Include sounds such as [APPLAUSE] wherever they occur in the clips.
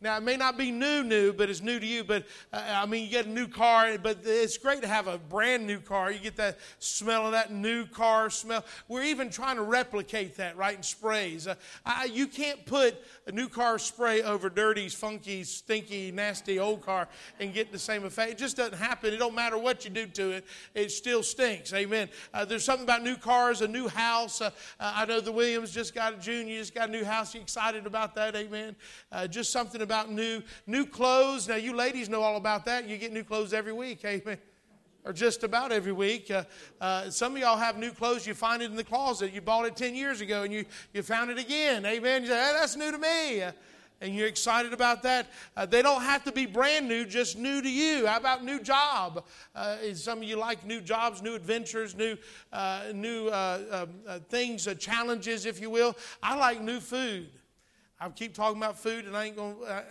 Now, it may not be new, new, but it's new to you. But uh, I mean, you get a new car, but it's great to have a brand new car. You get that smell of that new car smell. We're even trying to replicate that, right, in sprays. Uh, I, you can't put a new car spray over dirty, funky, stinky, nasty old car and get the same effect. It just doesn't happen. It don't matter what you do to it, it still stinks. Amen. Uh, there's something about new cars, a new house. Uh, uh, I know the Williams just got a junior, just got a new house. You excited about that? Amen. Uh, just something about new new clothes. Now, you ladies know all about that. You get new clothes every week. Amen or just about every week. Uh, uh, some of y'all have new clothes, you find it in the closet. You bought it 10 years ago and you, you found it again. Amen. You say, hey, that's new to me. Uh, and you're excited about that. Uh, they don't have to be brand new, just new to you. How about new job? Uh, some of you like new jobs, new adventures, new, uh, new things, challenges, if you will. I like new food. I keep talking about food, and I ain't going to.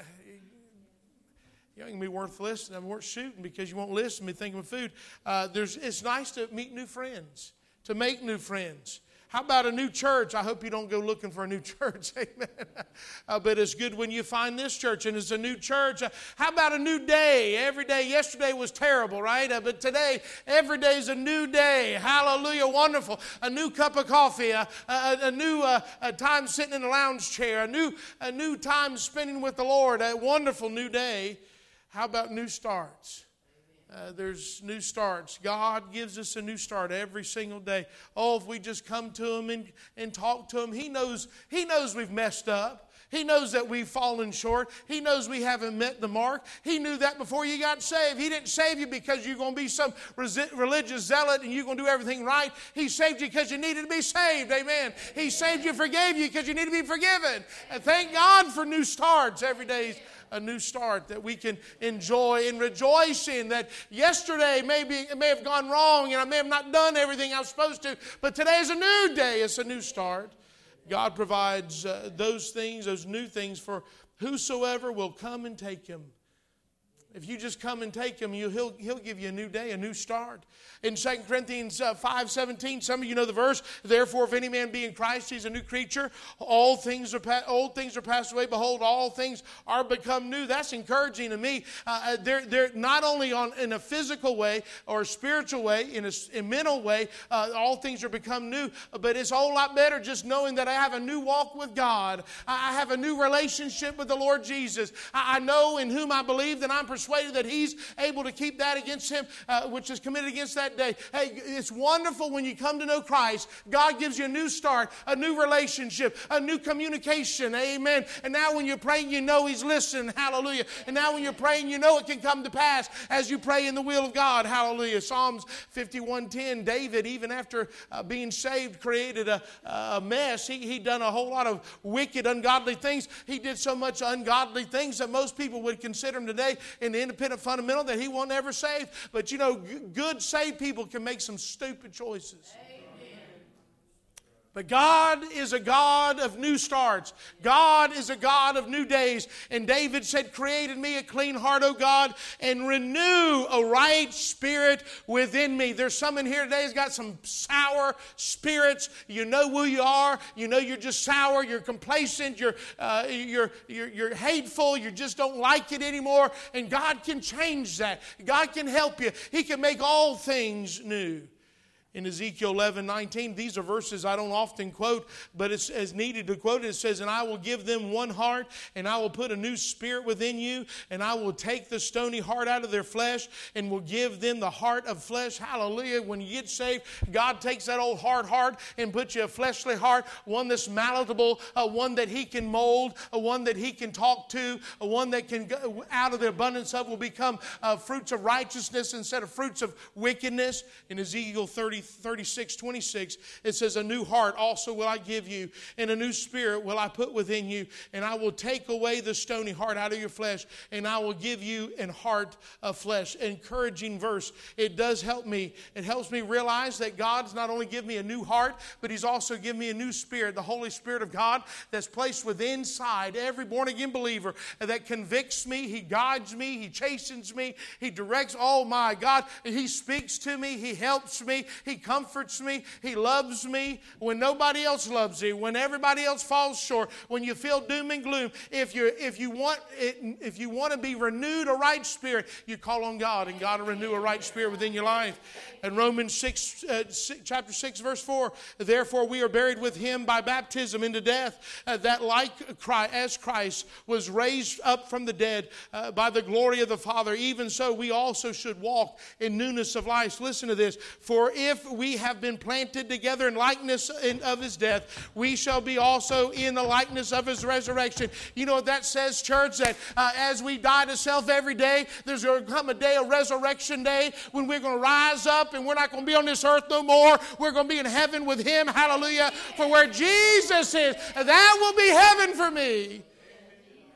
You ain't gonna be worth listening. I'm worth shooting because you won't listen to me thinking of food. Uh, there's, it's nice to meet new friends, to make new friends. How about a new church? I hope you don't go looking for a new [LAUGHS] church. Amen. But it's good when you find this church and it's a new church. How about a new day? Every day, yesterday was terrible, right? Uh, but today, every day is a new day. Hallelujah. Wonderful. A new cup of coffee, a, a, a new uh, a time sitting in a lounge chair, a new, a new time spending with the Lord, a wonderful new day. How about new starts? Uh, there's new starts. God gives us a new start every single day. Oh, if we just come to Him and, and talk to Him, He knows, He knows we've messed up. He knows that we've fallen short. He knows we haven't met the mark. He knew that before you got saved. He didn't save you because you're going to be some religious zealot and you're going to do everything right. He saved you because you needed to be saved. Amen. He saved you, forgave you because you need to be forgiven. And thank God for new starts every day a new start that we can enjoy and rejoice in. That yesterday maybe it may have gone wrong and I may have not done everything I was supposed to, but today is a new day. It's a new start. God provides uh, those things, those new things for whosoever will come and take him. If you just come and take him, you, he'll, he'll give you a new day, a new start. In 2 Corinthians uh, 5 17, some of you know the verse, Therefore, if any man be in Christ, he's a new creature. All things are pa- old things are passed away. Behold, all things are become new. That's encouraging to me. Uh, uh they're, they're not only on in a physical way or a spiritual way, in a, a mental way, uh, all things are become new, but it's a whole lot better just knowing that I have a new walk with God. I have a new relationship with the Lord Jesus. I, I know in whom I believe that I'm persuaded persuaded that he's able to keep that against him, uh, which is committed against that day. Hey, it's wonderful when you come to know Christ. God gives you a new start, a new relationship, a new communication. Amen. And now when you're praying, you know he's listening. Hallelujah. And now when you're praying, you know it can come to pass as you pray in the will of God. Hallelujah. Psalms 51:10. David, even after uh, being saved, created a, a mess. He he done a whole lot of wicked, ungodly things. He did so much ungodly things that most people would consider him today in the independent fundamental that he won't ever save. But you know, good saved people can make some stupid choices. But God is a God of new starts. God is a God of new days. And David said, Created me a clean heart, O God, and renew a right spirit within me. There's some in here today who's got some sour spirits. You know who you are. You know you're just sour. You're complacent. You're, uh, you're, you're, you're hateful. You just don't like it anymore. And God can change that. God can help you. He can make all things new in Ezekiel 11 19. These are verses I don't often quote, but it's as needed to quote it. It says, And I will give them one heart, and I will put a new spirit within you, and I will take the stony heart out of their flesh, and will give them the heart of flesh. Hallelujah. When you get saved, God takes that old hard heart and puts you a fleshly heart, one that's malleable, uh, one that He can mold, a one that He can talk to, a one that can go out of the abundance of will become uh, fruits of righteousness instead of fruits of wickedness. In Ezekiel 30, 36, 26, it says, A new heart also will I give you, and a new spirit will I put within you, and I will take away the stony heart out of your flesh, and I will give you an heart of flesh. Encouraging verse. It does help me. It helps me realize that God's not only give me a new heart, but He's also given me a new spirit, the Holy Spirit of God that's placed within inside every born again believer that convicts me, He guides me, He chastens me, He directs. Oh my God, He speaks to me, He helps me, He He comforts me. He loves me when nobody else loves you, when everybody else falls short, when you feel doom and gloom. If, you if, you want it, if you want to be renewed a right spirit, you call on God, and God will renew a right spirit within your life. And Romans 6, uh, 6 chapter 6, verse 4 Therefore, we are buried with him by baptism into death, uh, that like Christ, as Christ was raised up from the dead uh, by the glory of the Father, even so we also should walk in newness of life. Listen to this. For if we have been planted together in likeness of his death, we shall be also in the likeness of his resurrection. You know what that says, church? That uh, as we die to self every day, there's going to come a day, a resurrection day, when we're going to rise up and we're not going to be on this earth no more. We're going to be in heaven with him. Hallelujah. For where Jesus is, that will be heaven for me.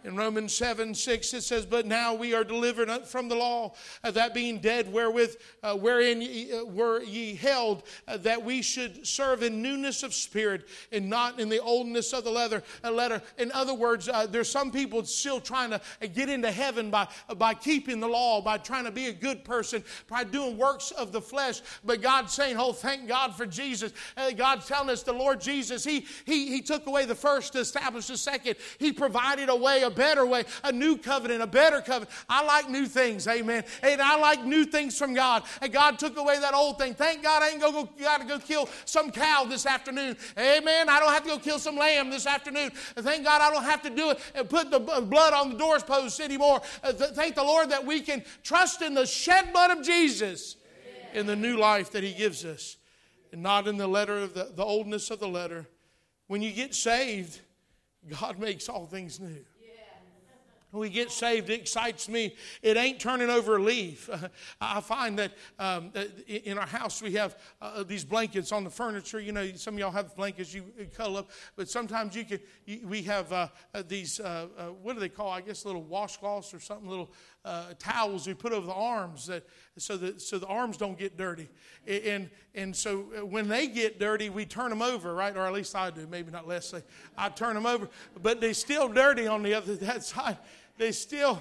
In Romans 7 6, it says, But now we are delivered from the law, uh, that being dead, wherewith, uh, wherein ye, uh, were ye held, uh, that we should serve in newness of spirit and not in the oldness of the leather, uh, letter. In other words, uh, there's some people still trying to get into heaven by, by keeping the law, by trying to be a good person, by doing works of the flesh. But God's saying, Oh, thank God for Jesus. God's telling us the Lord Jesus, He, he, he took away the first to establish the second, He provided a way a better way, a new covenant, a better covenant. I like new things, amen. And I like new things from God. And God took away that old thing. Thank God I ain't gonna go, gotta go kill some cow this afternoon. Amen. I don't have to go kill some lamb this afternoon. Thank God I don't have to do it and put the blood on the doorpost anymore. Uh, thank the Lord that we can trust in the shed blood of Jesus in the new life that He gives us and not in the letter of the, the oldness of the letter. When you get saved, God makes all things new we get saved, it excites me. It ain't turning over a leaf. [LAUGHS] I find that um, in our house we have uh, these blankets on the furniture. You know, some of y'all have blankets you cuddle up, but sometimes you can. We have uh, uh these. Uh, uh, what do they call? I guess little washcloths or something. Little uh, towels we put over the arms that so that so the arms don't get dirty. And and so when they get dirty, we turn them over, right? Or at least I do. Maybe not Leslie. I turn them over, but they're still dirty on the other [LAUGHS] that side they still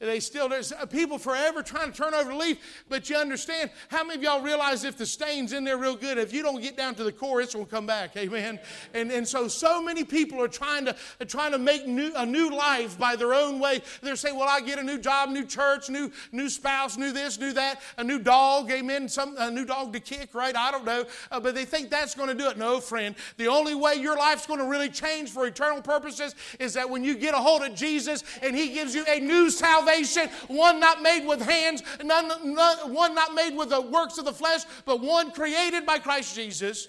they still, there's people forever trying to turn over the leaf, but you understand how many of y'all realize if the stain's in there real good, if you don't get down to the core, it's going to come back. Amen. And, and so, so many people are trying to, are trying to make new, a new life by their own way. They're saying, well, I get a new job, new church, new, new spouse, new this, new that, a new dog, amen, some, a new dog to kick, right? I don't know. Uh, but they think that's going to do it. No, friend. The only way your life's going to really change for eternal purposes is that when you get a hold of Jesus and He gives you a new salvation salvation, one not made with hands, none, none, one not made with the works of the flesh, but one created by Christ Jesus,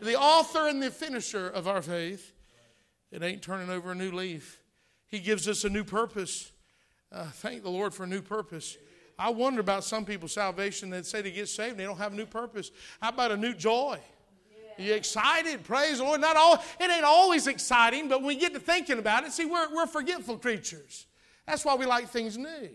the author and the finisher of our faith. It ain't turning over a new leaf. He gives us a new purpose. Uh, thank the Lord for a new purpose. I wonder about some people's salvation that say they get saved, and they don't have a new purpose. How about a new joy? Are you excited? Praise the Lord. Not all it ain't always exciting, but when we get to thinking about it, see, we're, we're forgetful creatures. That's why we like things new.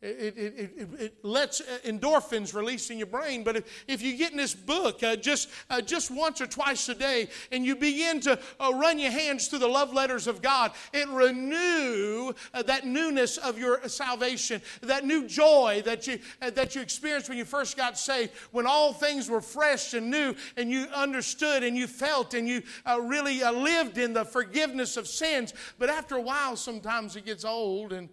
It, it, it, it, lets endorphins release in your brain. But if, if you get in this book uh, just, uh, just once or twice a day and you begin to uh, run your hands through the love letters of God, it renew uh, that newness of your salvation, that new joy that you, uh, that you experienced when you first got saved, when all things were fresh and new and you understood and you felt and you uh, really lived in the forgiveness of sins. But after a while, sometimes it gets old and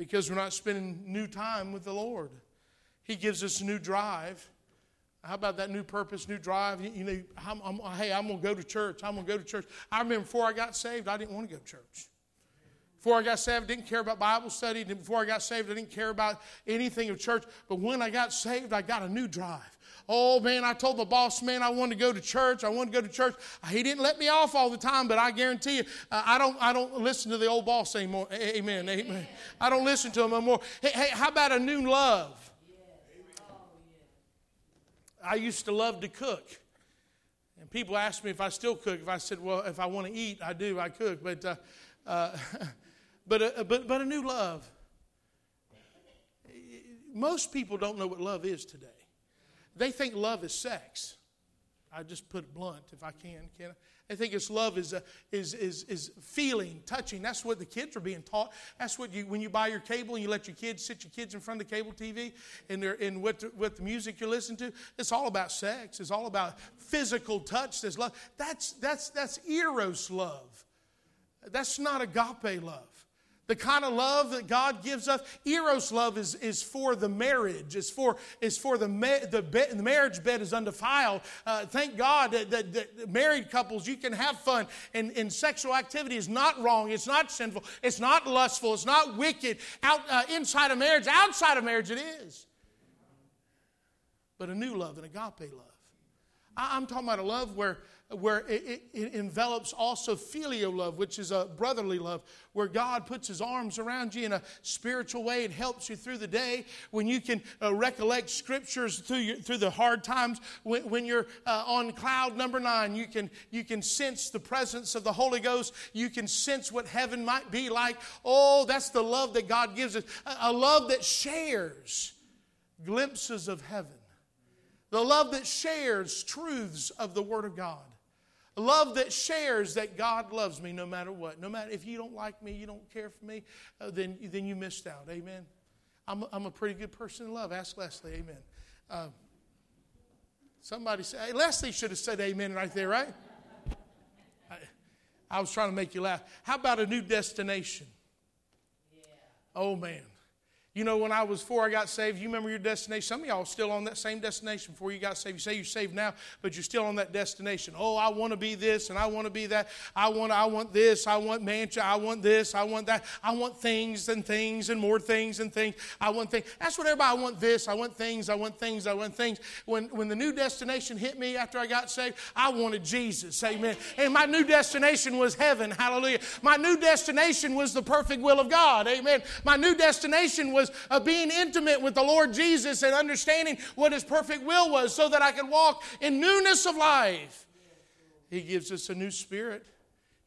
because we're not spending new time with the Lord. He gives us a new drive. How about that new purpose, new drive? You, know, I'm, I'm, hey, I'm going to go to church. I'm going to go to church. I remember before I got saved, I didn't want to go to church. Before I got saved, I didn't care about Bible study. Before I got saved, I didn't care about anything of church. But when I got saved, I got a new drive. Oh man, I told the boss man I wanted to go to church. I wanted to go to church. He didn't let me off all the time, but I guarantee you, uh, I don't. I don't listen to the old boss anymore. Amen. Amen. I don't listen to him anymore. Hey, hey how about a new love? I used to love to cook. And people ask me if I still cook. If I said, well, if I want to eat, I do, I cook. But, uh, uh, [LAUGHS] but, uh, but, but a new love. Most people don't know what love is today. They think love is sex. I just put it blunt if I can. Can I? I think it's love is, a, is, is, is feeling, touching. That's what the kids are being taught. That's what you, when you buy your cable and you let your kids sit your kids in front of the cable TV and, they're, and what, the, what the music you're listening to, it's all about sex. It's all about physical touch. There's love. That's, that's, that's eros love. That's not agape love. The kind of love that God gives us, eros love is, is for the marriage. It's for, is for the, the, be, the marriage bed is undefiled. Uh, thank God that, that, that, married couples, you can have fun. And, and sexual activity is not wrong. It's not sinful. It's not lustful. It's not wicked. Out, uh, inside of marriage, outside of marriage, it is. But a new love, an agape love. I, I'm talking about a love where where it, it, envelops also filial love, which is a brotherly love, where God puts his arms around you in a spiritual way and helps you through the day. When you can uh, recollect scriptures through, your, through the hard times, when, when you're uh, on cloud number nine, you can, you can sense the presence of the Holy Ghost. You can sense what heaven might be like. Oh, that's the love that God gives us a, a love that shares glimpses of heaven, the love that shares truths of the Word of God. Love that shares that God loves me no matter what. No matter if you don't like me, you don't care for me, uh, then, then you missed out. Amen. I'm a, I'm a pretty good person in love. Ask Leslie. Amen. Uh, somebody said, hey, Leslie should have said amen right there, right? I, I, was trying to make you laugh. How about a new destination? Yeah. Oh, man. You know, when I was four, I got saved. You remember your destination? Some of y'all still on that same destination before you got saved. You say you're saved now, but you're still on that destination. Oh, I want to be this and I want to be that. I want, I want this. I want mansion. I want this. I want that. I want things and things and more things and things. I want things. That's what everybody. I want this. I want things. I want things. I want things. When when the new destination hit me after I got saved, I wanted Jesus. Amen. And my new destination was heaven. Hallelujah. My new destination was the perfect will of God. Amen. My new destination was was uh, being intimate with the Lord Jesus and understanding what His perfect will was so that I could walk in newness of life. He gives us a new spirit,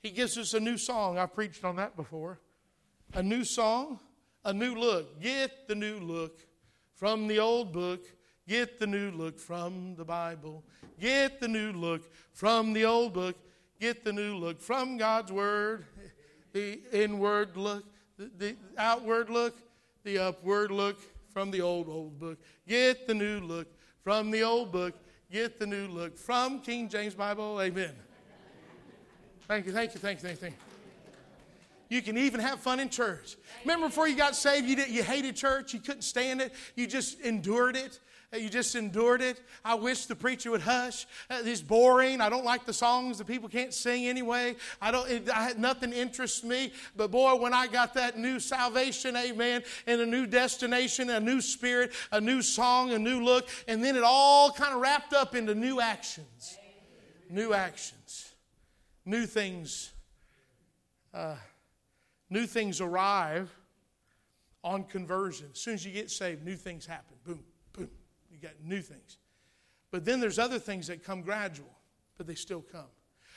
He gives us a new song. I've preached on that before. A new song, a new look. Get the new look from the old book. Get the new look from the Bible. Get the new look from the old book. Get the new look from God's Word. The inward look, the outward look, the upward look from the old, old book. Get the new look from the old book. Get the new look from King James Bible. Amen. Thank you, thank you, thank you, thank you. You can even have fun in church. Remember before you got saved, you, did, you hated church, you couldn't stand it, you just endured it. You just endured it. I wish the preacher would hush. Uh, it's boring. I don't like the songs. The people can't sing anyway. I don't. It, I, had nothing interests me. But boy, when I got that new salvation, amen, and a new destination, a new spirit, a new song, a new look, and then it all kind of wrapped up into new actions. New actions. New things. Uh, new things arrive on conversion. As soon as you get saved, new things happen. Boom got new things. But then there's other things that come gradual, but they still come.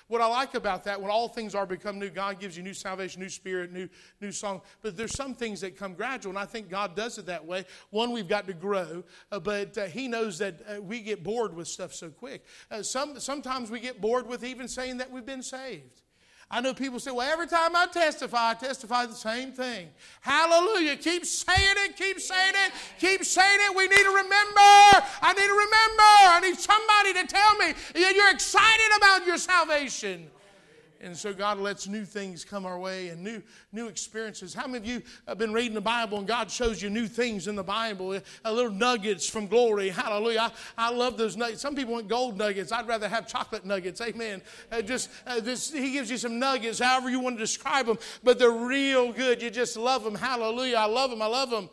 What I like about that, when all things are become new, God gives you new salvation, new spirit, new, new song. But there's some things that come gradual, and I think God does it that way. One, we've got to grow, uh, but uh, He knows that uh, we get bored with stuff so quick. Uh, some, sometimes we get bored with even saying that we've been saved. I know people say, well, every time I testify, I testify the same thing. Hallelujah. Keep saying it, keep saying it, keep saying it. We need to remember. I need to remember. I need somebody to tell me you're excited about your salvation. And so God lets new things come our way and new, new experiences. How many of you have been reading the Bible and God shows you new things in the Bible? A little nuggets from glory. Hallelujah. I, I love those nuggets. Some people want gold nuggets. I'd rather have chocolate nuggets. Amen. Uh, just uh, this, He gives you some nuggets, however you want to describe them, but they're real good. You just love them. Hallelujah. I love them. I love them.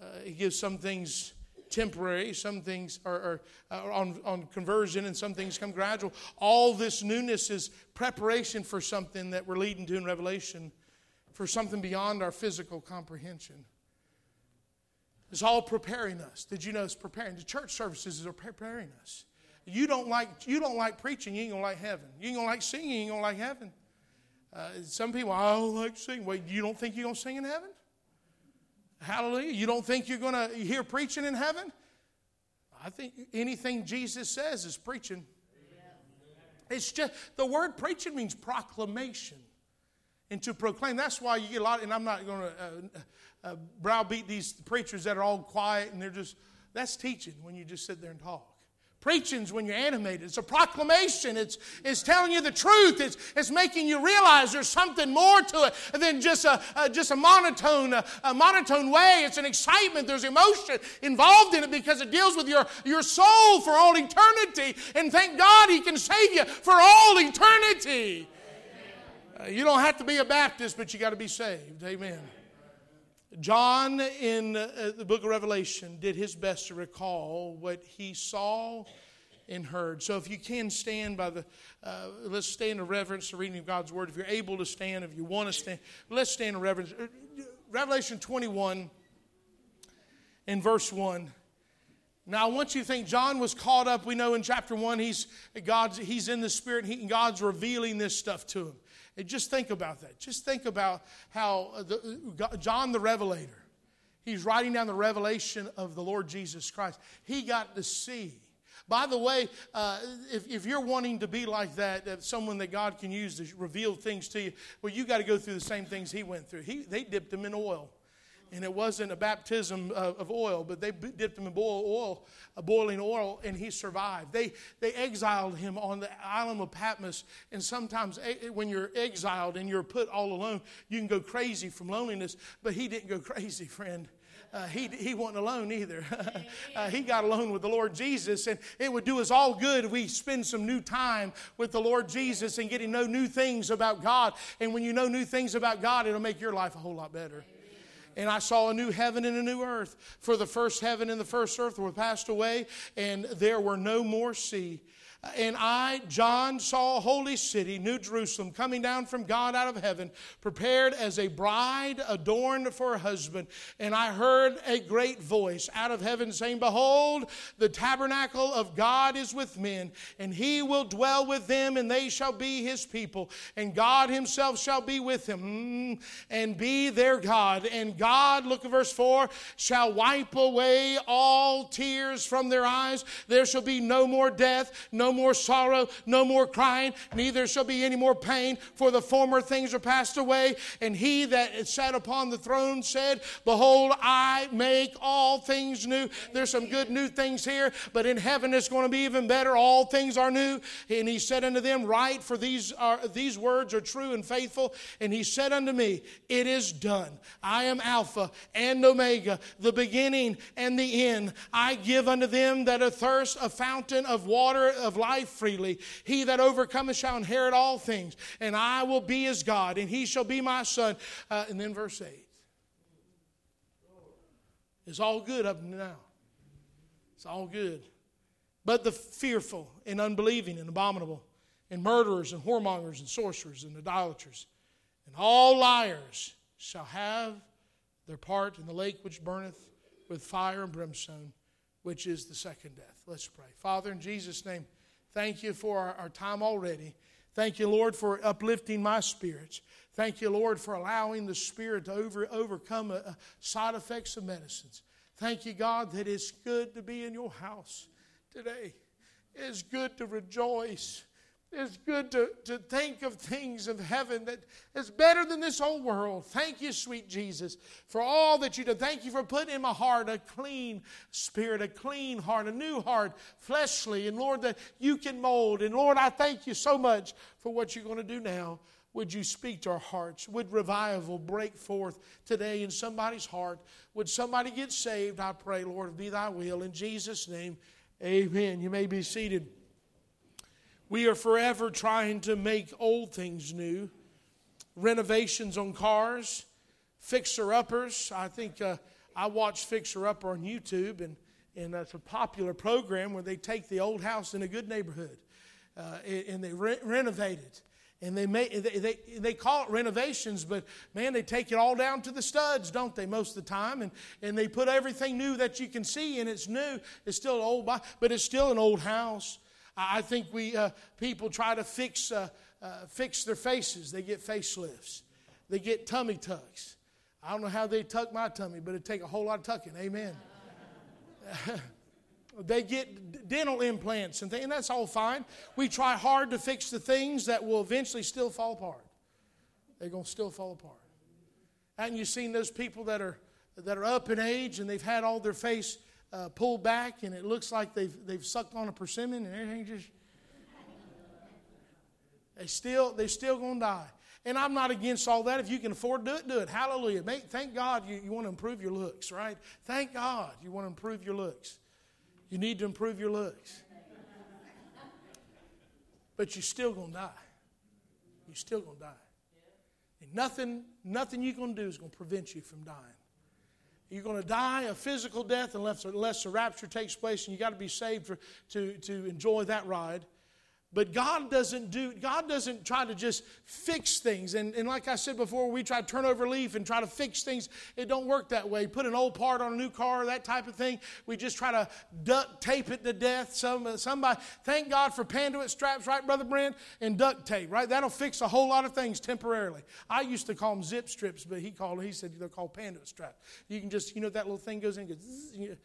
Uh, he gives some things temporary, some things are, are, on, on conversion, and some things come gradual. All this newness is preparation for something that we're leading to in Revelation, for something beyond our physical comprehension. It's all preparing us. Did you know it's preparing? The church services are preparing us. You don't like, you don't like preaching, you ain't gonna like heaven. You ain't gonna like singing, you ain't gonna like heaven. Uh, some people, I don't like singing. Wait, you don't think you're gonna sing in heaven? Hallelujah. You don't think you're going to hear preaching in heaven? I think anything Jesus says is preaching. It's just the word preaching means proclamation and to proclaim. That's why you get a lot, and I'm not going to uh, uh, browbeat these preachers that are all quiet and they're just, that's teaching when you just sit there and talk. Preaching's when you're animated. It's a proclamation. It's, it's telling you the truth. It's, it's making you realize there's something more to it than just a, a just a monotone, a, a, monotone way. It's an excitement. There's emotion involved in it because it deals with your, your soul for all eternity. And thank God He can save you for all eternity. Uh, you don't have to be a Baptist, but you got to be saved. Amen. John in uh, the book of Revelation did his best to recall what he saw and heard. So if you can stand by the, uh, let's stand in reverence to reading of God's word. If you're able to stand, if you want to stand, let's stand in reverence. Uh, Revelation 21 in verse 1. Now I want you to think John was caught up. We know in chapter 1 he's, God's, he's in the Spirit and he, God's revealing this stuff to him. And just think about that. Just think about how uh, the, uh, John the Revelator, he's writing down the revelation of the Lord Jesus Christ. He got to see. By the way, uh, if, if, you're wanting to be like that, someone that God can use to reveal things to you, well, you got to go through the same things he went through. He, they dipped him in oil and it wasn't a baptism of, oil, but they dipped him in boil oil, a boiling oil, and he survived. They, they exiled him on the island of Patmos, and sometimes when you're exiled and you're put all alone, you can go crazy from loneliness, but he didn't go [LAUGHS] crazy, friend. Uh, he, he wasn't alone either. [LAUGHS] uh, he got alone with the Lord Jesus, and it would do us all good if we spend some new time with the Lord Jesus and getting to know new things about God. And when you know new things about God, it'll make your life a whole lot better. And I saw a new heaven and a new earth. For the first heaven and the first earth were passed away, and there were no more sea. And I, John, saw a holy city, New Jerusalem, coming down from God out of heaven, prepared as a bride adorned for her husband. And I heard a great voice out of heaven saying, Behold, the tabernacle of God is with men, and he will dwell with them, and they shall be his people. And God himself shall be with them, mm, and be their God. And God, look at verse 4, shall wipe away all tears from their eyes. There shall be no more death, no no more sorrow, no more crying, neither shall be any more pain, for the former things are passed away. And he that sat upon the throne said, Behold, I make all things new. There's some good new things here, but in heaven it's going to be even better. All things are new. And he said unto them, Write, for these are these words are true and faithful. And he said unto me, It is done. I am Alpha and Omega, the beginning and the end. I give unto them that are thirst a fountain of water of life freely. He that overcometh shall inherit all things, and I will be his God, and he shall be my son. Uh, and then verse 8. It's all good up to now. It's all good. But the fearful and unbelieving and abominable, and murderers and whoremongers and sorcerers and idolaters, and all liars shall have their part in the lake which burneth with fire and brimstone, which is the second death. Let's pray. Father, in Jesus' name, Thank you for our, our time already. Thank you, Lord, for uplifting my spirits. Thank you, Lord, for allowing the Spirit to over, overcome a side effects of medicines. Thank you, God, that it's good to be in your house today. It's good to rejoice. It's good to, to think of things of heaven that is better than this old world. Thank you, sweet Jesus, for all that you do. Thank you for putting in my heart a clean spirit, a clean heart, a new heart, fleshly. And Lord, that you can mold. And Lord, I thank you so much for what you're going to do now. Would you speak to our hearts? Would revival break forth today in somebody's heart? Would somebody get saved? I pray, Lord, be thy will. In Jesus' name, amen. You may be seated. We are forever trying to make old things new. Renovations on cars, fixer uppers. I think uh, I watch Fixer Upper on YouTube, and, and it's a popular program where they take the old house in a good neighborhood uh, and they re- renovate it. And they, may, they, they, they call it renovations, but man, they take it all down to the studs, don't they, most of the time? And, and they put everything new that you can see, and it's new. It's still old, but it's still an old house. I think we uh, people try to fix uh, uh, fix their faces. They get facelifts. They get tummy tucks. I don't know how they tuck my tummy, but it take a whole lot of tucking. Amen. [LAUGHS] They get dental implants and things, and that's all fine. We try hard to fix the things that will eventually still fall apart. They're going to still fall apart. Haven't you seen those people that are, that are up in age and they've had all their face uh, pulled back and it looks like they've, they've sucked on a persimmon and everything just. They still, they're still going to die. And I'm not against all that. If you can afford to do it, do it. Hallelujah. Thank God you, you want to improve your looks, right? Thank God you want to improve your looks. You need to improve your looks. But you're still going to die. You're still going to die. And nothing, nothing you're going to do is going to prevent you from dying. You're going to die a physical death unless, unless the rapture takes place, and you got to be saved for, to, to enjoy that ride. But God doesn't do, God doesn't try to just fix things. And, and like I said before, we try to turn over leaf and try to fix things. It don't work that way. Put an old part on a new car, that type of thing. We just try to duct tape it to death. Some, somebody, thank God for panduit straps, right, Brother Brent? And duct tape, right? That'll fix a whole lot of things temporarily. I used to call them zip strips, but he called, he said they're called panduit straps. You can just, you know, that little thing goes in, goes, zzz,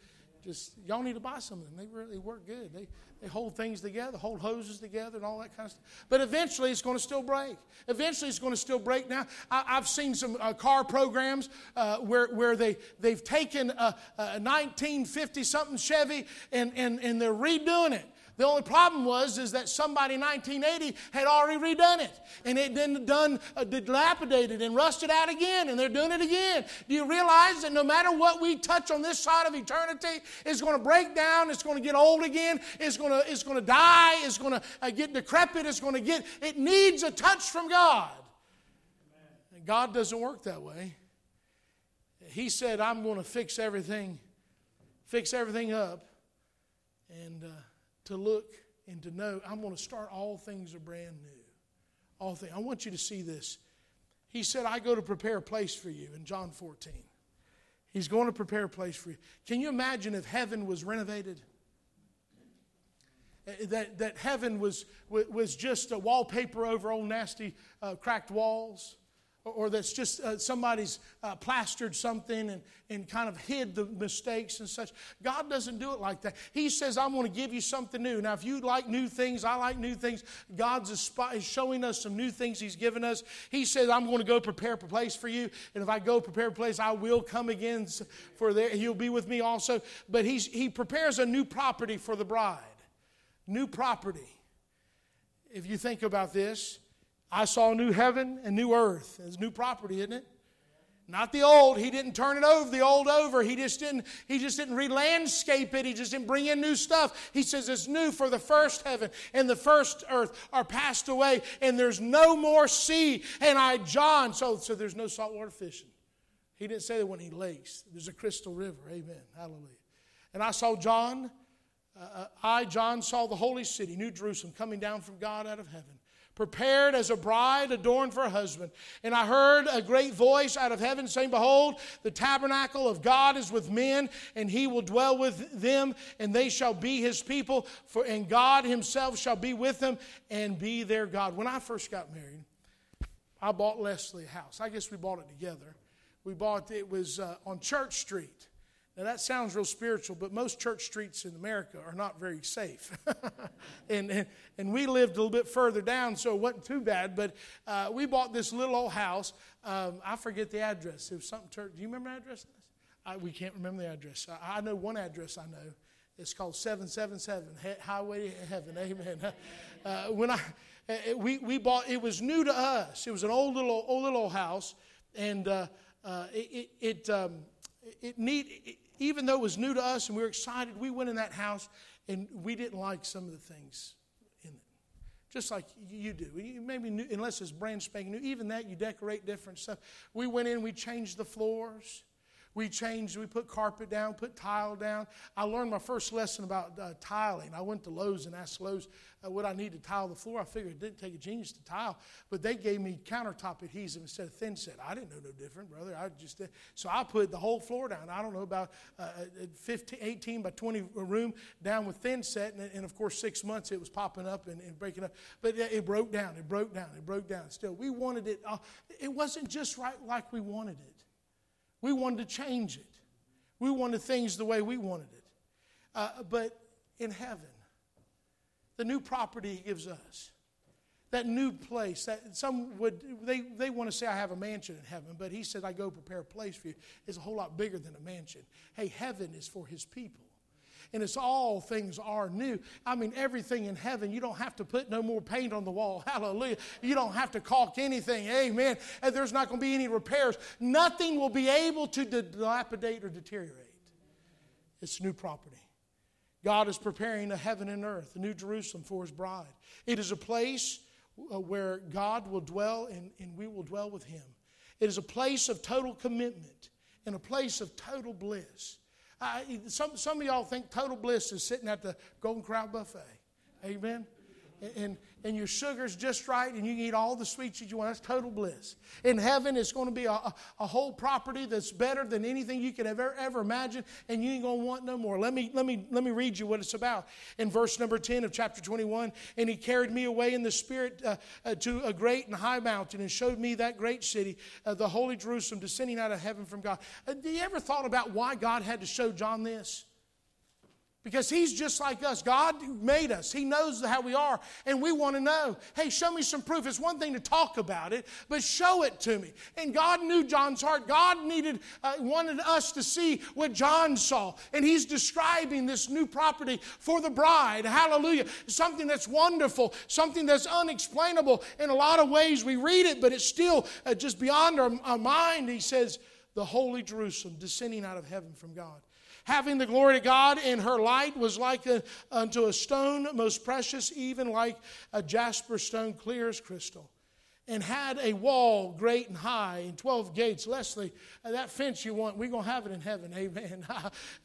just y'all need to buy some of them. They really work good. They, they hold things together, hold hoses together, and all that kind of stuff. But eventually, it's going to still break. Eventually, it's going to still break. Now, I, have seen some uh, car programs uh, where, where they, they've taken a, a 1950 something Chevy and, and, and they're redoing it. The only problem was is that somebody in 1980 had already redone it, and it then done uh, dilapidated and rusted out again, and they're doing it again. Do you realize that no matter what we touch on this side of eternity, it's going to break down, it's going to get old again, it's going to it's going to die, it's going to uh, get decrepit, it's going to get. It needs a touch from God. And God doesn't work that way. He said, "I'm going to fix everything, fix everything up," and. Uh, to look and to know I'm going to start all things are brand new. All things. I want you to see this. He said, I go to prepare a place for you in John 14. He's going to prepare a place for you. Can you imagine if heaven was renovated? Uh, that, that heaven was, was just a wallpaper over old nasty uh, cracked walls? Or that's just uh, somebody's uh, plastered something and, and kind of hid the mistakes and such. God doesn't do it like that. He says, I'm going to give you something new. Now, if you like new things, I like new things. God's is showing us some new things He's given us. He says, I'm going to go prepare a place for you. And if I go prepare a place, I will come again for there. He'll be with me also. But he's, He prepares a new property for the bride. New property. If you think about this, I saw new heaven and new earth. It's new property, isn't it? Not the old. He didn't turn it over, the old over. He just didn't, he just didn't re-landscape it. He just didn't bring in new stuff. He says it's new for the first heaven and the first earth are passed away, and there's no more sea. And I, John, so, so there's no saltwater fishing. He didn't say that when he lakes. There's a crystal river. Amen. Hallelujah. And I saw John, uh, uh I, John, saw the holy city, New Jerusalem, coming down from God out of heaven prepared as a bride adorned for a husband. And I heard a great voice out of heaven saying, Behold, the tabernacle of God is with men, and he will dwell with them, and they shall be his people, for and God himself shall be with them and be their God. When I first got married, I bought Leslie a house. I guess we bought it together. We bought it was uh, on Church Street. Now, that sounds real spiritual, but most church streets in America are not very safe. [LAUGHS] and, and, and, we lived a little bit further down, so it wasn't too bad. But uh, we bought this little old house. Um, I forget the address. It was something church. Do you remember the address? I, we can't remember the address. I, I, know one address I know. It's called 777 Highway to Heaven. Amen. [LAUGHS] Uh, when I, we, we bought, it was new to us. It was an old little, old little old house. And uh, uh, it, it, um, it need, even though it was new to us and we were excited, we went in that house and we didn't like some of the things in it. Just like you do. Maybe new, unless it's brand spanking new, even that you decorate different stuff. We went in, we changed the floors. We changed, we put carpet down, put tile down. I learned my first lesson about uh, tiling. I went to Lowe's and asked Lowe's uh, what I need to tile the floor. I figured it didn't take a genius to tile, but they gave me countertop adhesive instead of thin set. I didn't know no different, brother. I just did. So I put the whole floor down. I don't know about uh, 15, 18 by 20 room down with thin set, and, and of course six months it was popping up and, and, breaking up. But it broke down. It broke down. It broke down. Still, we wanted it. Uh, it wasn't just right like we wanted it. We wanted to change it. We wanted things the way we wanted it. Uh, but in heaven. The new property he gives us. That new place. That some would they, they want to say I have a mansion in heaven, but he said I go prepare a place for you. It's a whole lot bigger than a mansion. Hey, heaven is for his people and it's all things are new. I mean, everything in heaven, you don't have to put no more paint on the wall. [LAUGHS] Hallelujah. You don't have to caulk anything. Amen. And there's not going to be any repairs. Nothing will be able to dilapidate or deteriorate. It's new property. God is preparing a heaven and earth, a new Jerusalem for his bride. It is a place uh, where God will dwell and, and we will dwell with him. It is a place of total commitment and a place of total bliss. I, some, some of y'all think total bliss is sitting at the Golden Crown buffet. Amen and, and your sugar's just right and you can eat all the sweets that you want. That's total bliss. In heaven, it's going to be a, a whole property that's better than anything you could ever, ever imagine, and you ain't going to want no more. Let me, let, me, let me read you what it's about. In verse number 10 of chapter 21, and he carried me away in the Spirit uh, uh, to a great and high mountain and showed me that great city, uh, the holy Jerusalem, descending out of heaven from God. Uh, you ever thought about why God had to show John this? Because he's just like us. God made us. He knows how we are. And we want to know hey, show me some proof. It's one thing to talk about it, but show it to me. And God knew John's heart. God needed, uh, wanted us to see what John saw. And he's describing this new property for the bride. Hallelujah. Something that's wonderful, something that's unexplainable. In a lot of ways, we read it, but it's still uh, just beyond our, our mind. He says, the holy Jerusalem descending out of heaven from God having the glory of God, in her light was like a, unto a stone most precious, even like a jasper stone, clear as crystal and had a wall great and high and 12 gates. Leslie, uh, that fence you want, we're going to have it in heaven. [LAUGHS] Amen.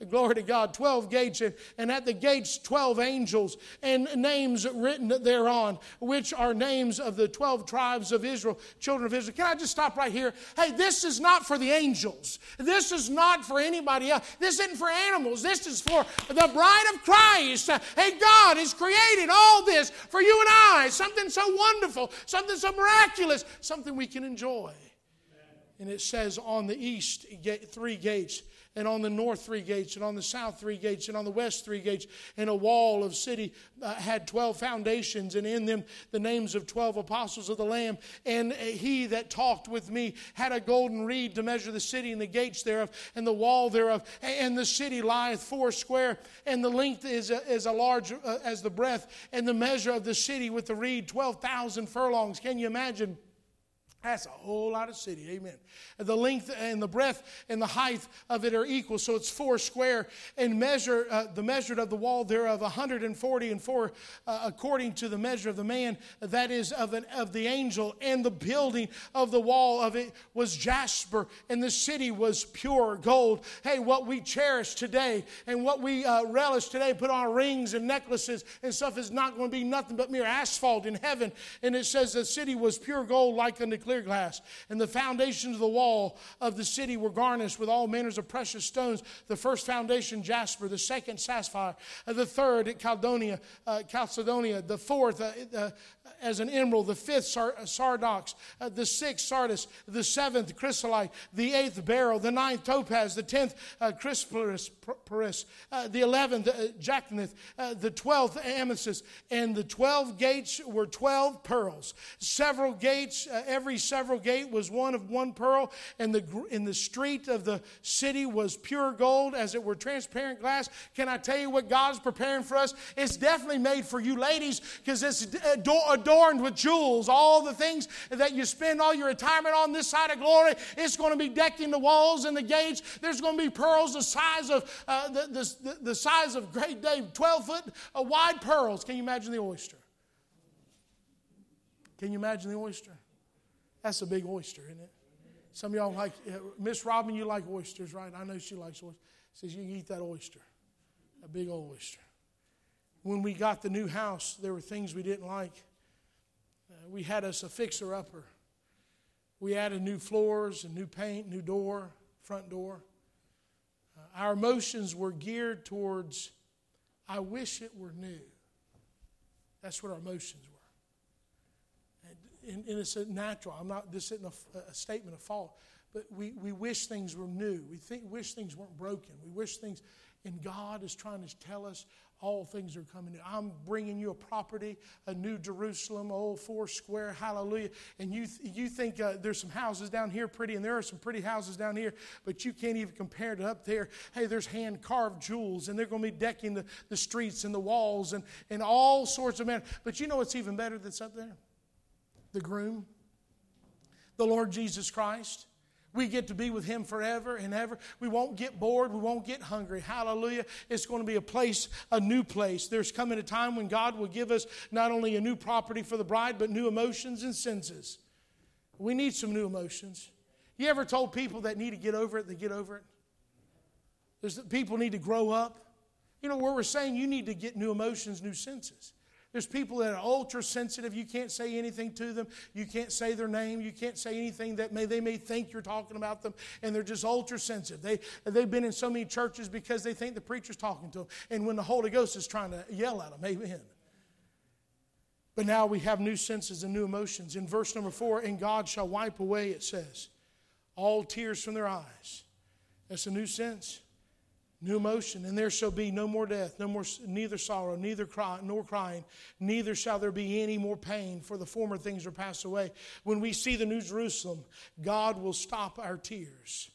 Glory to God. 12 gates, and, and at the gates, 12 angels and names written thereon, which are names of the 12 tribes of Israel, children of Israel. Can I just stop right here? Hey, this is not for the angels. This is not for anybody else. This isn't for animals. This is for the bride of Christ. Hey, God has created all this for you and I. Something so wonderful, something so miraculous miraculous, something we can enjoy. And it says on the east, three gates, and on the north three gates, and on the south three gates, and on the west three gates. And a wall of city uh, had 12 foundations, and in them the names of 12 apostles of the Lamb. And he that talked with me had a golden reed to measure the city and the gates thereof, and the wall thereof. And the city lieth four square, and the length is a, is a large uh, as the breadth, and the measure of the city with the reed 12,000 furlongs. Can you imagine? That's a whole lot of city. Amen. The length and the breadth and the height of it are equal, so it's four square. And measure uh, the measure of the wall thereof 140 and four, uh, according to the measure of the man that is of an of the angel. And the building of the wall of it was jasper, and the city was pure gold. Hey, what we cherish today and what we uh, relish today, put on rings and necklaces and stuff, is not going to be nothing but mere asphalt in heaven. And it says the city was pure gold, like unto clear glass. And the foundations of the wall of the city were garnished with all manners of precious stones. The first foundation, jasper. The second, sapphire. The third, Caldonia, uh, Chalcedonia. The fourth, uh, uh, as an emerald. The fifth, uh, sardox. Uh, the sixth, sardius. The seventh, chrysolite. The eighth, beryl. The ninth, topaz. The tenth, uh, chrysoprase. the eleventh, jacinth. the twelfth, amethyst. And the twelve gates were twelve pearls. Several gates, every several gate was one of one pearl, and the, in the street of the city was pure gold, as it were transparent glass. Can I tell you what God's preparing for us? It's definitely made for you ladies because it's adorned with jewels. All the things that you spend all your retirement on this side of glory, it's going to be decking the walls and the gates. There's going to be pearls the size of uh, the, the, the, size of Great Dave, 12 foot uh, wide pearls. Can you imagine the oyster? Can you imagine the oyster? That's a big oyster, isn't it? Some of y'all like, Miss Robin, you like oysters, right? I know she likes oysters. Says you can eat that oyster, a big old oyster. When we got the new house, there were things we didn't like. We had us a fixer upper. We added new floors and new paint, new door, front door. Uh, our emotions were geared towards, I wish it were new. That's what our emotions were and, and it's a natural. I'm not. This isn't a, a statement of fault, but we, we wish things were new. We think, wish things weren't broken. We wish things, and God is trying to tell us all things are coming new. I'm bringing you a property, a new Jerusalem, old four square, hallelujah. And you, you think uh, there's some houses down here pretty, and there are some pretty houses down here, but you can't even compare to up there. Hey, there's hand carved jewels, and they're going to be decking the, the streets and the walls and, and all sorts of men. But you know what's even better that's up there? The groom, the Lord Jesus Christ. We get to be with Him forever and ever. We won't get bored. We won't get hungry. Hallelujah. It's going to be a place, a new place. There's coming a time when God will give us not only a new property for the bride, but new emotions and senses. We need some new emotions. You ever told people that need to get over it, they get over it? There's, people need to grow up. You know, where we're saying you need to get new emotions, new senses. There's people that are ultra sensitive. You can't say anything to them. You can't say their name. You can't say anything that may, they may think you're talking about them. And they're just ultra sensitive. They, they've been in so many churches because they think the preacher's talking to them. And when the Holy Ghost is trying to yell at them, amen. But now we have new senses and new emotions. In verse number four, and God shall wipe away, it says, all tears from their eyes. That's a new sense new motion and there shall be no more death no more neither sorrow neither cry nor crying neither shall there be any more pain for the former things are passed away. When we see the new jerusalem god will stop our tears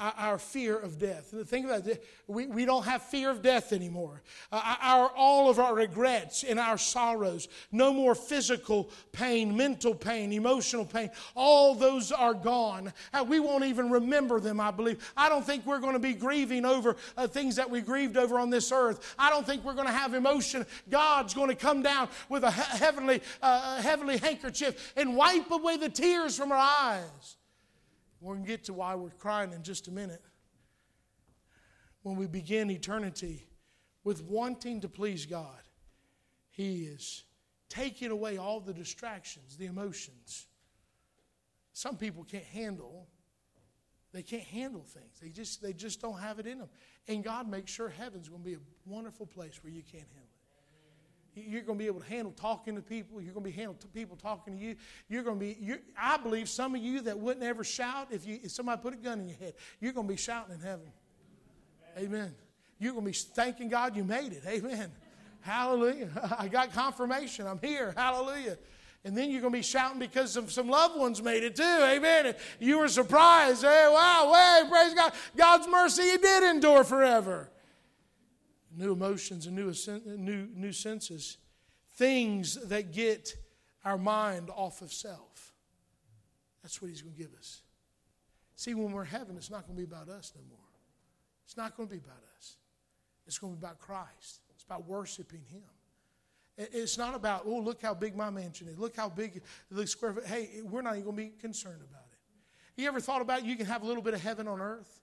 our fear of death. Think about it. We, we don't have fear of death anymore. Uh, our, all of our regrets and our sorrows, no more physical pain, mental pain, emotional pain, all those are gone. Uh, we won't even remember them, I believe. I don't think we're going to be grieving over uh, things that we grieved over on this earth. I don't think we're going to have emotion. God's going to come down with a heavenly, uh, heavenly handkerchief and wipe away the tears from our eyes. We're going to get to why we're crying in just a minute. When we begin eternity with wanting to please God, He is taking away all the distractions, the emotions. Some people can't handle they can't handle things. They just they just don't have it in them. And God makes sure heaven's going to be a wonderful place where you can't handle it. You're going to be able to handle talking to people. You're going to be handle people talking to you. You're going to be. I believe some of you that wouldn't ever shout if you if somebody put a gun in your head, you're going to be shouting in heaven. Amen. You're going to be thanking God you made it. Amen. Hallelujah. [LAUGHS] I got confirmation. I'm here. Hallelujah. And then you're going to be shouting because some, some loved ones made it too. Amen. You were surprised. Hey, wow, hey, praise God. God's mercy, He did endure forever new emotions and new, new, new senses, things that get our mind off of self. That's what He's going to give us. See, when we're heaven, it's not going to be about us no more. It's not going to be about us. It's going to be about Christ. It's about worshiping Him. It's not about, oh, look how big my mansion is. Look how big the square foot. Hey, we're not even going to be concerned about it. You ever thought about you can have a little bit of heaven on earth?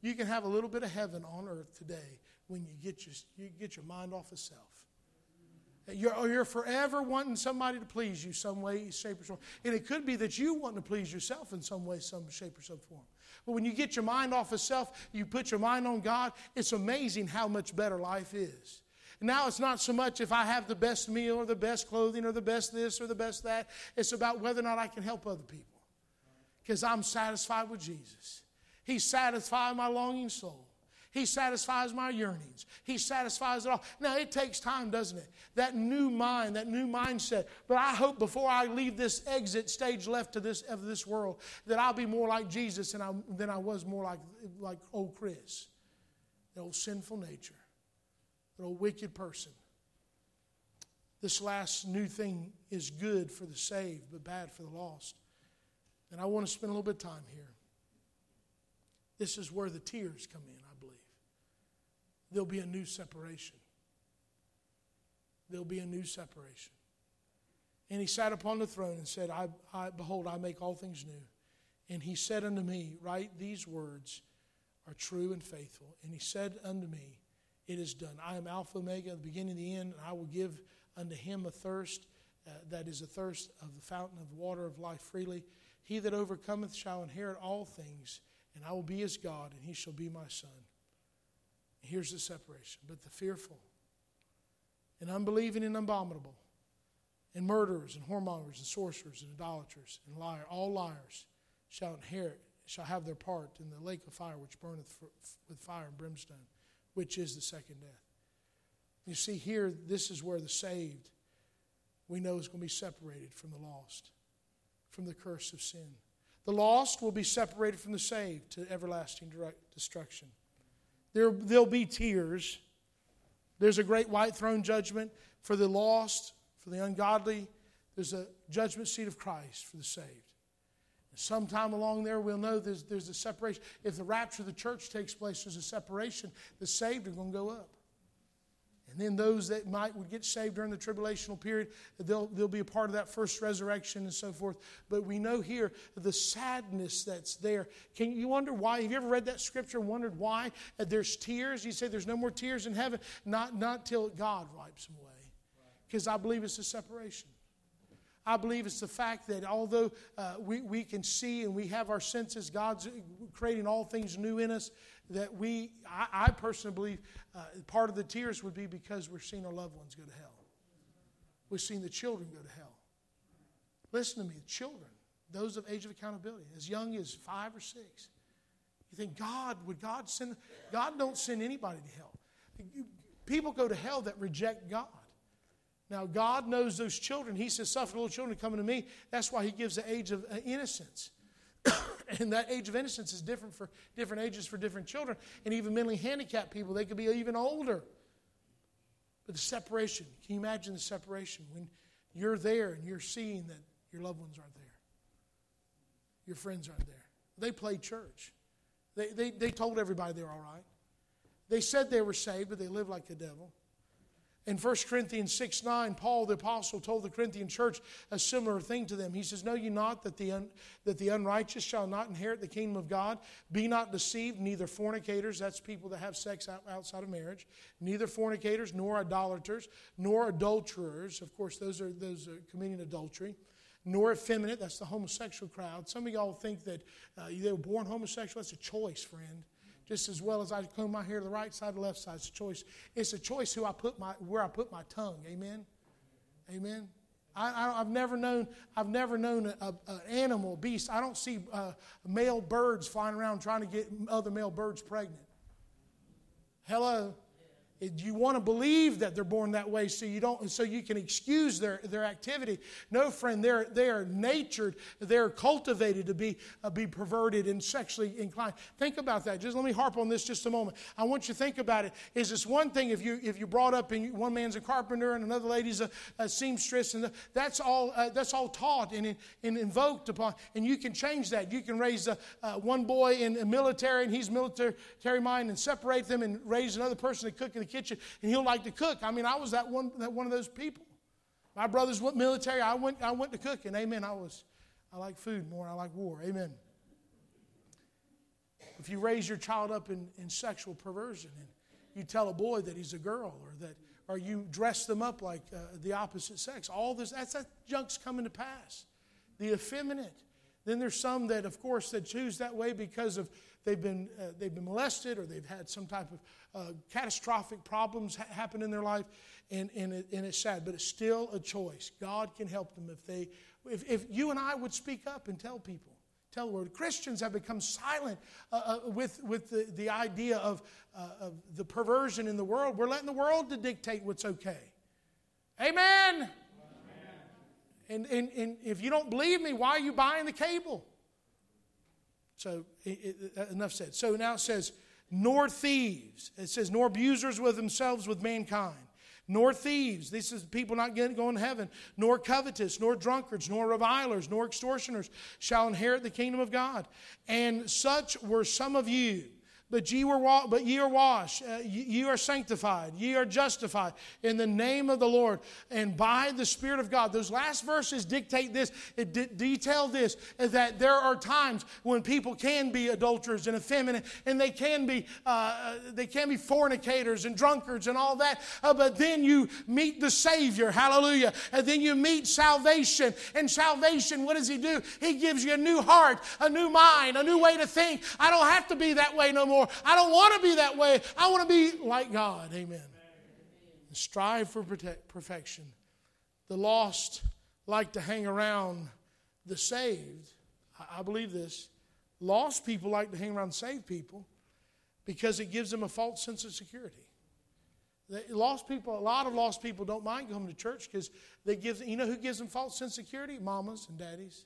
You can have a little bit of heaven on earth today when you get your, you get your mind off of self. You're, oh, you're forever wanting somebody to please you some way, shape, or form. And it could be that you want to please yourself in some way, some shape, or some form. But when you get your mind off of self, you put your mind on God, it's amazing how much better life is. Now it's not so much if I have the best meal or the best clothing or the best this or the best that. It's about whether or not I can help other people. Because I'm satisfied with Jesus. He satisfied my longing soul. He satisfies my yearnings. He satisfies it all. Now, it takes time, doesn't it? That new mind, that new mindset. But I hope before I leave this exit stage left to this, of this world that I'll be more like Jesus than I, than I was more like, like old Chris, the old sinful nature, the old wicked person. This last new thing is good for the saved, but bad for the lost. And I want to spend a little bit of time here. This is where the tears come in there'll be a new separation. There'll be a new separation. And he sat upon the throne and said, I, I, Behold, I make all things new. And he said unto me, Write these words are true and faithful. And he said unto me, It is done. I am Alpha Omega, the beginning and the end, and I will give unto him a thirst uh, that is a thirst of the fountain of water of life freely. He that overcometh shall inherit all things, and I will be his God, and he shall be my son. Here's the separation. But the fearful and unbelieving and abominable and murderers and whoremongers and sorcerers and idolaters and liars, all liars shall inherit shall have their part in the lake of fire which burneth with fire and brimstone, which is the second death. You see, here, this is where the saved, we know, is going to be separated from the lost, from the curse of sin. The lost will be separated from the saved to everlasting destruction. There, there'll be tears. There's a great white throne judgment for the lost, for the ungodly. There's a judgment seat of Christ for the saved. Sometime along there, we'll know there's, there's a separation. If the rapture of the church takes place, there's a separation. The saved are going to go up. And then those that might would get saved during the tribulational period, they'll, they'll be a part of that first resurrection and so forth. But we know here the sadness that's there. Can you wonder why? Have you ever read that scripture and wondered why there's tears? You say there's no more tears in heaven. Not, not till God wipes them away. Because I believe it's a separation. I believe it's the fact that although uh, we, we can see and we have our senses, God's creating all things new in us, that we, I, I personally believe uh, part of the tears would be because we're seeing our loved ones go to hell. We've seen the children go to hell. Listen to me, the children, those of age of accountability, as young as five or six. You think, God, would God send? God don't send anybody to hell. People go to hell that reject God. Now, God knows those children. He says, Suffer little children coming to me. That's why He gives the age of uh, innocence. And that age of innocence is different for different ages for different children. And even mentally handicapped people, they could be even older. But the separation, can you imagine the separation when you're there and you're seeing that your loved ones aren't there? Your friends aren't there. They played church. They, they, they told everybody they're all right. They said they were saved, but they lived like the devil. In 1 Corinthians 6 9, Paul the apostle told the Corinthian church a similar thing to them. He says, Know you not that the, un, that the unrighteous shall not inherit the kingdom of God? Be not deceived, neither fornicators, that's people that have sex outside of marriage, neither fornicators, nor idolaters, nor adulterers. Of course, those are those are committing adultery. Nor effeminate, that's the homosexual crowd. Some of y'all think that uh, they were born homosexual. That's a choice, friend just as well as I comb my hair to the right side, the left side. It's a choice. It's a choice who I put my where I put my tongue. Amen. Amen. I, have never known I've never known an animal, beast. I don't see uh, male birds flying around trying to get other male birds pregnant. Hello. You want to believe that they're born that way so you don't so you can excuse their, their activity. No, friend, they're they are natured, they're cultivated to be uh, be perverted and sexually inclined. Think about that. Just let me harp on this just a moment. I want you to think about it. Is this one thing if you if you brought up and one man's a carpenter and another lady's a, a seamstress and that's all uh, that's all taught and, and invoked upon and you can change that. You can raise a, uh, one boy in the military and he's military mind and separate them and raise another person to cook in the kitchen, and he'll like to cook. I mean, I was that one, that one of those people. My brothers went military. I went, I went to cooking. Amen. I was, I like food more. I like war. Amen. If you raise your child up in, in sexual perversion and you tell a boy that he's a girl or that or you dress them up like uh, the opposite sex, all this that's that junk's coming to pass. The effeminate. Then there's some that, of course, that choose that way because of they've been, uh, they've been molested or they've had some type of uh, catastrophic problems ha- happen in their life, and, and, it, and it's sad, but it's still a choice. God can help them if they, if, if you and I would speak up and tell people, tell the world. Christians have become silent uh, uh, with, with the, the idea of, uh, of the perversion in the world. We're letting the world to dictate what's okay. Amen. And, and, and if you don't believe me, why are you buying the cable? So it, it, uh, enough said. So now it says, nor thieves. It says, nor abusers with themselves with mankind. Nor thieves. This is people not going to heaven. Nor covetous, nor drunkards, nor revilers, nor extortioners shall inherit the kingdom of God. And such were some of you. But ye, were but ye are washed, uh, ye, ye are sanctified, ye are justified in the name of the Lord and by the Spirit of God. Those last verses dictate this, it de- detail this, that there are times when people can be adulterers and effeminate, and they can be, uh, they can be fornicators and drunkards and all that. Uh, but then you meet the Savior, hallelujah, and then you meet salvation. And salvation, what does He do? He gives you a new heart, a new mind, a new way to think. I don't have to be that way no more anymore. I don't want to be that way. I want to be like God. Amen. And strive for perfection. The lost like to hang around the saved. I believe this. Lost people like to hang around saved people because it gives them a false sense of security. Lost people, a lot of lost people don't mind coming to church because they give. You know who gives them false sense of security? Mamas and daddies.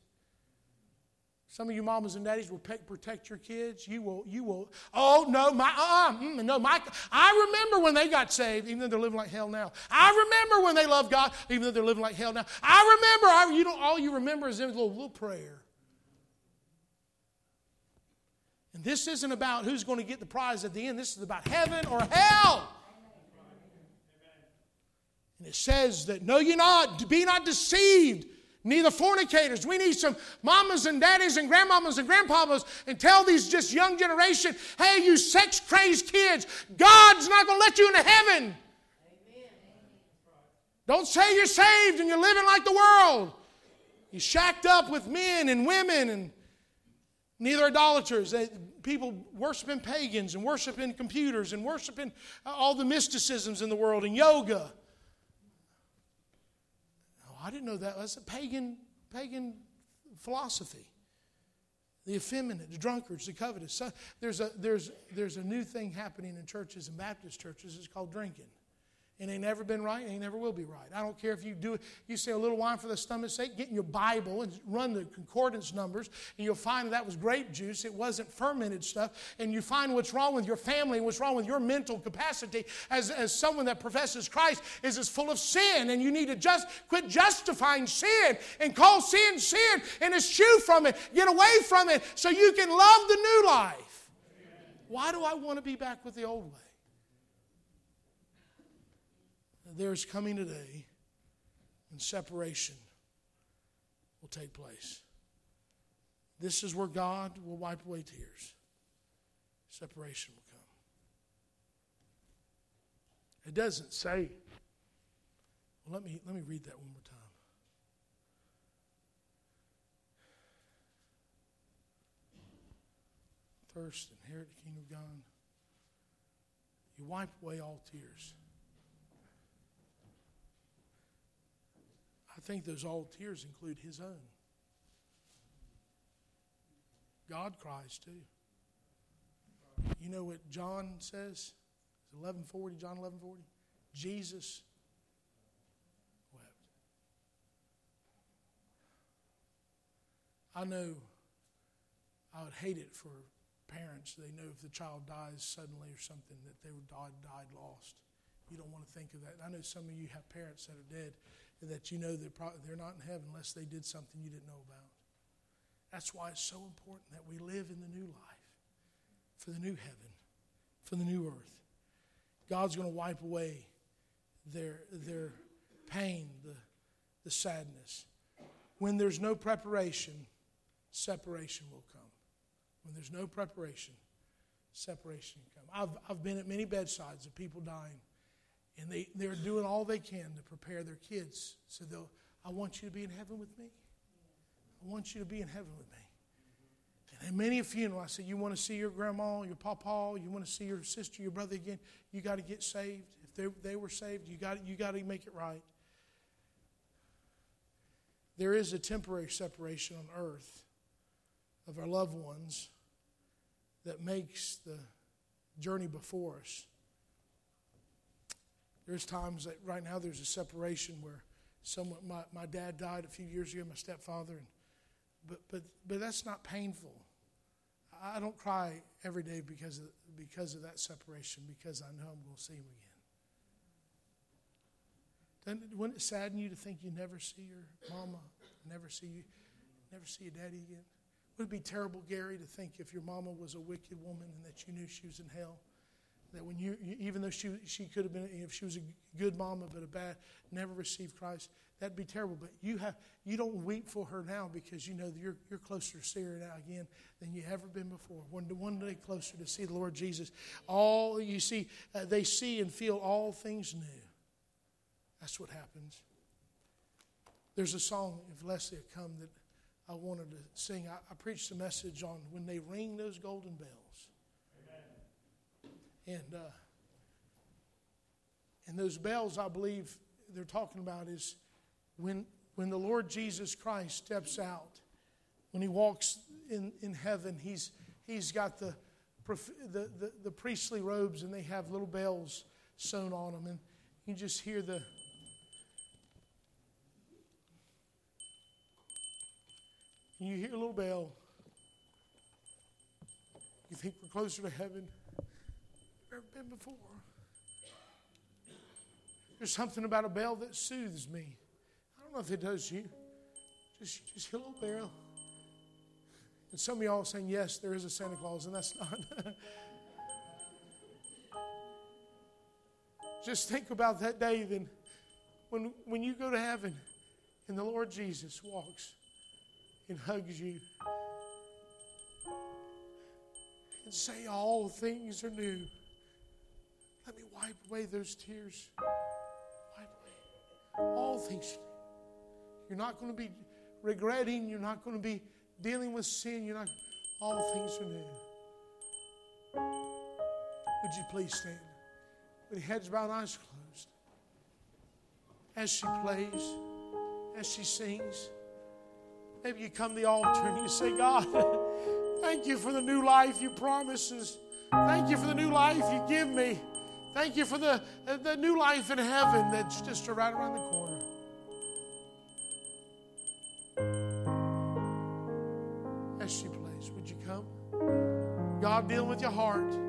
Some of you mamas and daddies will protect your kids. You will, you will. Oh no, my, uh, uh, no, my. I remember when they got saved, even though they're living like hell now. I remember when they loved God, even though they're living like hell now. I remember. I, you don't. All you remember is a little, little prayer. And this isn't about who's going to get the prize at the end. This is about heaven or hell. And it says that no, you're not. Be not deceived neither fornicators. We need some mamas and daddies and grandmamas and grandpapas and tell these just young generation, hey, you sex crazed kids, God's not going to let you into heaven. Amen. Don't say you're saved and you're living like the world. You shacked up with men and women and neither idolaters. People worshiping pagans and worshiping computers and worshiping all the mysticisms in the world and yoga. Oh, I didn't know that. That's a pagan, pagan philosophy. The effeminate, the drunkards, the covetous. So there's, a, there's, there's a new thing happening in churches and Baptist churches. It's called drinking. It ain't never been right, and it never will be right. I don't care if you do it, you say a little wine for the stomach's sake, get in your Bible and run the concordance numbers, and you'll find that was grape juice. It wasn't fermented stuff. And you find what's wrong with your family, what's wrong with your mental capacity as, as someone that professes Christ is as full of sin. And you need to just quit justifying sin and call sin sin and eschew from it. Get away from it so you can love the new life. Why do I want to be back with the old way? There's coming a day when separation will take place. This is where God will wipe away tears. Separation will come. It doesn't say. Well, let me let me read that one more time. Thirst, inherit the kingdom of God. You wipe away all tears. I think those old tears include his own. God cries too. You know what John says? It's 1140, John 1140? Jesus wept. I know I would hate it for parents. They know if the child dies suddenly or something that they died, died lost. You don't want to think of that. I know some of you have parents that are dead that you know they're, probably, they're not in heaven unless they did something you didn't know about. That's why it's so important that we live in the new life, for the new heaven, for the new earth. God's going to wipe away their, their pain, the, the sadness. When there's no preparation, separation will come. When there's no preparation, separation will come. I've, I've been at many bedsides of people dying and they, they're doing all they can to prepare their kids. So they'll, I want you to be in heaven with me. I want you to be in heaven with me. And at many a funeral, I say, You want to see your grandma, your papa, you want to see your sister, your brother again, you got to get saved. If they, they were saved, you got, you got to make it right. There is a temporary separation on earth of our loved ones that makes the journey before us there's times that right now there's a separation where someone, my, my dad died a few years ago, my stepfather, and, but, but, but that's not painful. I don't cry every day because of, because of that separation, because I know I'm going to see him again. Doesn't, wouldn't it sadden you to think you never see your mama, never see you, never see your daddy again? Would it be terrible, Gary, to think if your mama was a wicked woman and that you knew she was in hell? That when you, even though she, she could have been, if she was a good mama but a bad, never received Christ, that'd be terrible. But you have, you don't weep for her now because you know you're, you're closer to see her now again than you ever been before. One, one day closer to see the Lord Jesus. All you see, uh, they see and feel all things new. That's what happens. There's a song, if Leslie come, that I wanted to sing. I, I preached a message on when they ring those golden bells. And, uh, and those bells, I believe they're talking about is when, when the Lord Jesus Christ steps out, when he walks in, in heaven. He's, he's got the, the, the, the priestly robes, and they have little bells sewn on them. And you just hear the. You hear a little bell. You think we're closer to heaven ever been before. There's something about a bell that soothes me. I don't know if it does you. Just, just little bell. And some of y'all are saying, yes, there is a Santa Claus, and that's [LAUGHS] not. just think about that day then when, when you go to heaven and the Lord Jesus walks and hugs you and say, All things are new. Let me wipe away those tears. Wipe away. All things You're not going to be regretting. You're not going to be dealing with sin. You're not. All things are new. Would you please stand? With your heads bowed, eyes closed. As she plays, as she sings, maybe you come to the altar and you say, God, [LAUGHS] Thank you for the new life you promise us. Thank you for the new life you give me. Thank you for the, uh, the new life in heaven that's just right around the corner. As she plays, would you come? God dealing with your heart.